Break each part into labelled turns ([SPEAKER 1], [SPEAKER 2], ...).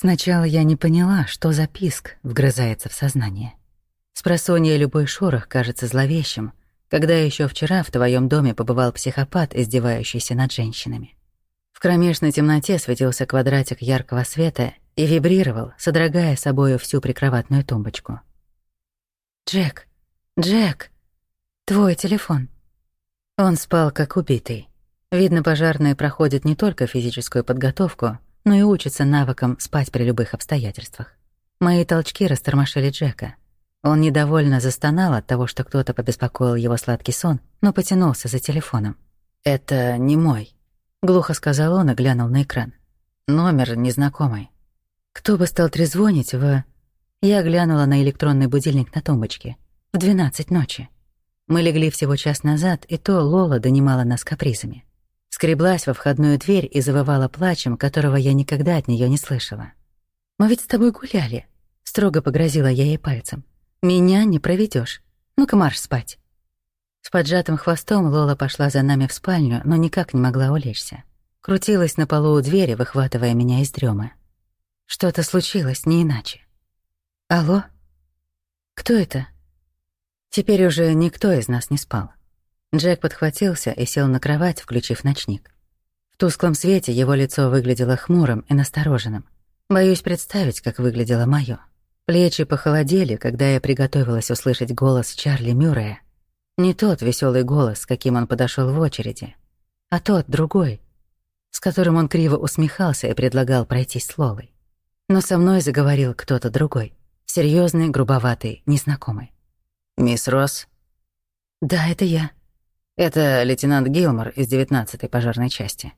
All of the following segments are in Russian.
[SPEAKER 1] Сначала я не поняла, что за писк вгрызается в сознание. Спросонья любой шорох кажется зловещим, когда еще вчера в твоем доме побывал психопат, издевающийся над женщинами. В кромешной темноте светился квадратик яркого света и вибрировал, содрогая собою всю прикроватную тумбочку. «Джек! Джек! Твой телефон!» Он спал как убитый. Видно, пожарные проходят не только физическую подготовку, но и учатся навыкам спать при любых обстоятельствах. Мои толчки растормошили Джека. Он недовольно застонал от того, что кто-то побеспокоил его сладкий сон, но потянулся за телефоном. «Это не мой», — глухо сказал он и глянул на экран. «Номер незнакомый». Кто бы стал трезвонить в... Я глянула на электронный будильник на тумбочке. В двенадцать ночи. Мы легли всего час назад, и то Лола донимала нас капризами. Скреблась во входную дверь и завывала плачем, которого я никогда от нее не слышала. «Мы ведь с тобой гуляли», — строго погрозила я ей пальцем. «Меня не проведешь. Ну-ка марш спать». С поджатым хвостом Лола пошла за нами в спальню, но никак не могла улечься. Крутилась на полу у двери, выхватывая меня из дремы. Что-то случилось, не иначе. «Алло? Кто это?» Теперь уже никто из нас не спал. Джек подхватился и сел на кровать, включив ночник. В тусклом свете его лицо выглядело хмурым и настороженным. Боюсь представить, как выглядело моё. Плечи похолодели, когда я приготовилась услышать голос Чарли Мюррея. Не тот веселый голос, с каким он подошел в очереди, а тот другой, с которым он криво усмехался и предлагал пройтись с Лолой. Но со мной заговорил кто-то другой, серьезный, грубоватый, незнакомый.
[SPEAKER 2] «Мисс Росс?»
[SPEAKER 1] «Да, это я».
[SPEAKER 2] Это лейтенант Гилмор из 19-й пожарной части.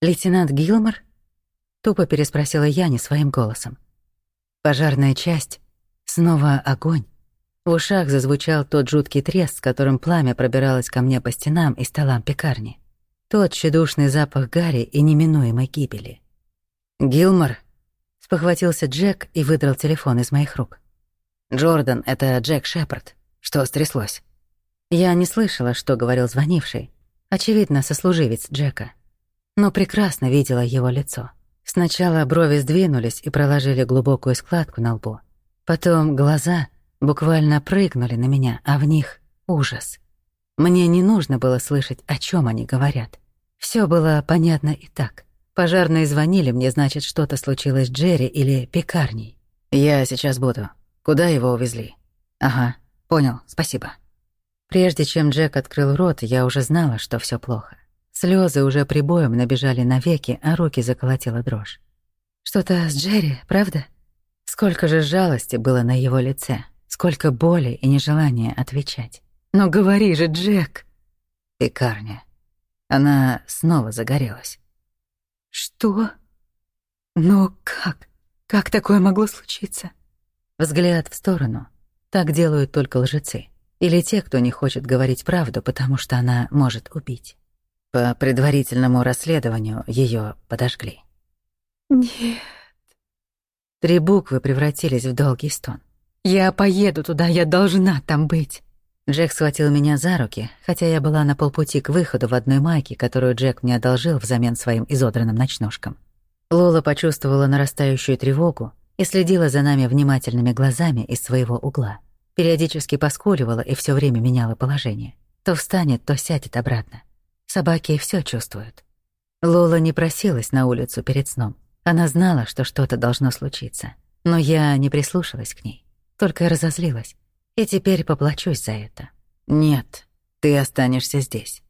[SPEAKER 1] Лейтенант Гилмор? Тупо переспросила я не своим голосом. Пожарная часть. Снова огонь. В ушах зазвучал тот жуткий треск, с которым пламя пробиралось ко мне по стенам и столам пекарни. Тот тщедушный запах гари и неминуемой гибели. «Гилмор?» — спохватился Джек и выдрал телефон из моих рук.
[SPEAKER 2] «Джордан, это Джек Шепард. Что стряслось?»
[SPEAKER 1] Я не слышала, что говорил звонивший. Очевидно, сослуживец Джека. Но прекрасно видела его лицо. Сначала брови сдвинулись и проложили глубокую складку на лбу. Потом глаза буквально прыгнули на меня, а в них ужас. Мне не нужно было слышать, о чем они говорят. Все было понятно и так. Пожарные звонили, мне значит, что-то случилось с Джерри или пекарней.
[SPEAKER 2] «Я сейчас буду. Куда его увезли?»
[SPEAKER 1] «Ага, понял, спасибо». Прежде чем Джек открыл рот, я уже знала, что все плохо. Слезы уже прибоем набежали на веки, а руки заколотила дрожь. Что-то с Джерри, правда? Сколько же жалости было на его лице, сколько боли и нежелания отвечать. «Но говори же, Джек!»
[SPEAKER 2] Пекарня. Она снова загорелась.
[SPEAKER 1] «Что? Но как? Как такое могло случиться?» Взгляд в сторону. Так делают только лжецы. Или те, кто не хочет говорить правду, потому что она может убить.
[SPEAKER 2] По предварительному расследованию ее подожгли.
[SPEAKER 1] Нет. Три буквы превратились в долгий стон. Я поеду туда, я должна там быть. Джек схватил меня за руки, хотя я была на полпути к выходу в одной майке, которую Джек мне одолжил взамен своим изодранным ночнушкам. Лола почувствовала нарастающую тревогу и следила за нами внимательными глазами из своего угла. Периодически поскуливала и все время меняла положение. То встанет, то сядет обратно. Собаки все чувствуют. Лола не просилась на улицу перед сном. Она знала, что что-то должно случиться. Но я не прислушалась к ней, только разозлилась. И теперь поплачусь за это.
[SPEAKER 2] Нет, ты останешься здесь.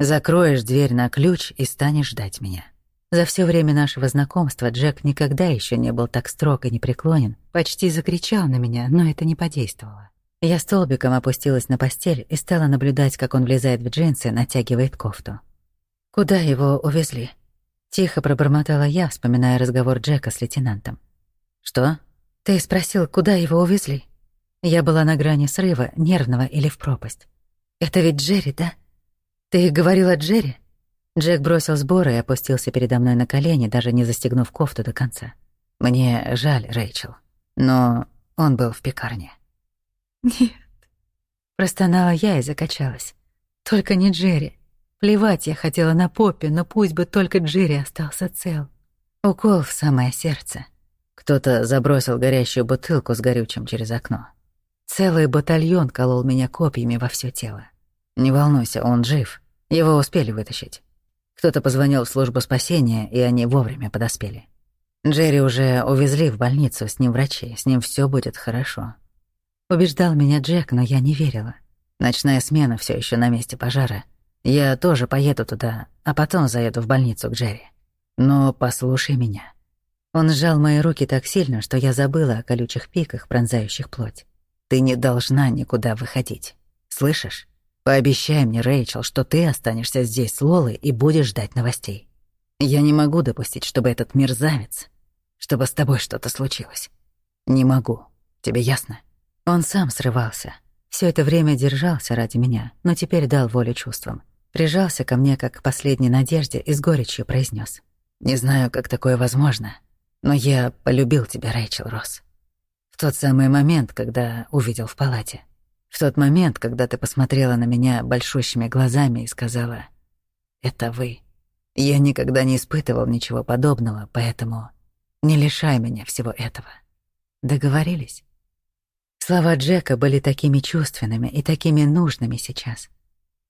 [SPEAKER 2] Закроешь дверь на ключ и станешь ждать меня.
[SPEAKER 1] За все время нашего знакомства Джек никогда еще не был так строг и непреклонен, почти закричал на меня, но это не подействовало. Я столбиком опустилась на постель и стала наблюдать, как он влезает в джинсы, натягивает кофту. «Куда его увезли?» Тихо пробормотала я, вспоминая разговор Джека с лейтенантом.
[SPEAKER 2] «Что?»
[SPEAKER 1] «Ты спросил, куда его увезли?» Я была на грани срыва, нервного или в пропасть. «Это ведь Джерри, да? Ты говорил о Джерри?» Джек бросил сборы и опустился передо мной на колени, даже не застегнув кофту до конца.
[SPEAKER 2] «Мне жаль, Рэйчел, но он был в пекарне».
[SPEAKER 1] «Нет». Простонала я и закачалась. «Только не Джерри. Плевать я хотела на Поппи, но пусть бы только Джерри остался цел. Укол в самое сердце. Кто-то забросил горящую бутылку с горючим через окно. Целый батальон колол меня копьями во все тело. Не волнуйся, он жив. Его успели вытащить. Кто-то позвонил в службу спасения, и они вовремя подоспели. Джерри уже увезли в больницу, с ним врачи, с ним все будет хорошо. Убеждал меня Джек, но я не верила. Ночная смена все еще на месте пожара. Я тоже поеду туда, а потом заеду в больницу к Джерри. Но послушай меня. Он сжал мои руки так сильно, что я забыла о колючих пиках, пронзающих плоть. Ты не должна никуда выходить. Слышишь? Пообещай мне, Рэйчел, что ты останешься здесь с Лолой и будешь ждать новостей. Я не могу допустить, чтобы этот мерзавец, чтобы с тобой что-то случилось. Не могу. Тебе ясно? Он сам срывался. Все это время держался ради меня, но теперь дал волю чувствам. Прижался ко мне, как к последней надежде, и с горечью произнес: «Не знаю, как такое возможно, но я полюбил тебя, Рэйчел Росс. В тот самый момент, когда увидел в палате. В тот момент, когда ты посмотрела на меня большущими глазами и сказала «Это вы». Я никогда не испытывал ничего подобного, поэтому не лишай меня всего этого. Договорились? Слова Джека были такими чувственными и такими нужными сейчас.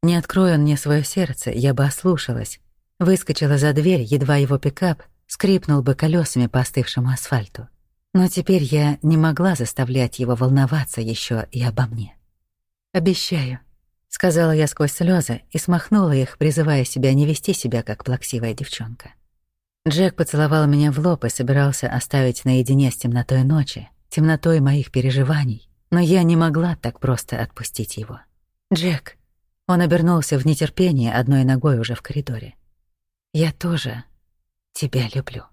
[SPEAKER 1] Не откроя он мне свое сердце, я бы ослушалась, выскочила за дверь, едва его пикап скрипнул бы колесами по остывшему асфальту. Но теперь я не могла заставлять его волноваться еще и обо мне. «Обещаю», — сказала я сквозь слезы и смахнула их, призывая себя не вести себя, как плаксивая девчонка. Джек поцеловал меня в лоб и собирался оставить наедине с темнотой ночи, темнотой моих переживаний, но я не могла так просто отпустить его. «Джек», — он обернулся в нетерпении одной ногой уже в коридоре. «Я тоже тебя люблю».